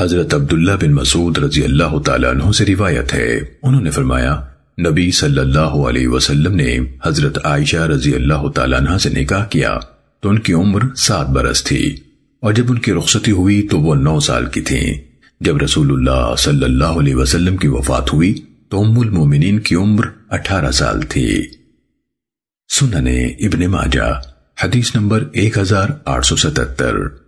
حضرت عبداللہ بن مسعود رضی اللہ تعالیٰ عنہ سے روایت ہے۔ انہوں نے فرمایا، نبی صلی اللہ علیہ وسلم نے حضرت عائشہ رضی اللہ تعالیٰ عنہ سے نکاح کیا۔ تو ان کی عمر سات برس تھی۔ اور جب ان کی رخصتی ہوئی تو وہ نو سال کی تھیں۔ جب رسول اللہ صلی اللہ علیہ وسلم کی وفات ہوئی تو ام المومنین کی عمر اٹھارہ سال تھی۔ سننے ابن ماجہ، حدیث نمبر ایک ہزار آٹھ سو ستتر۔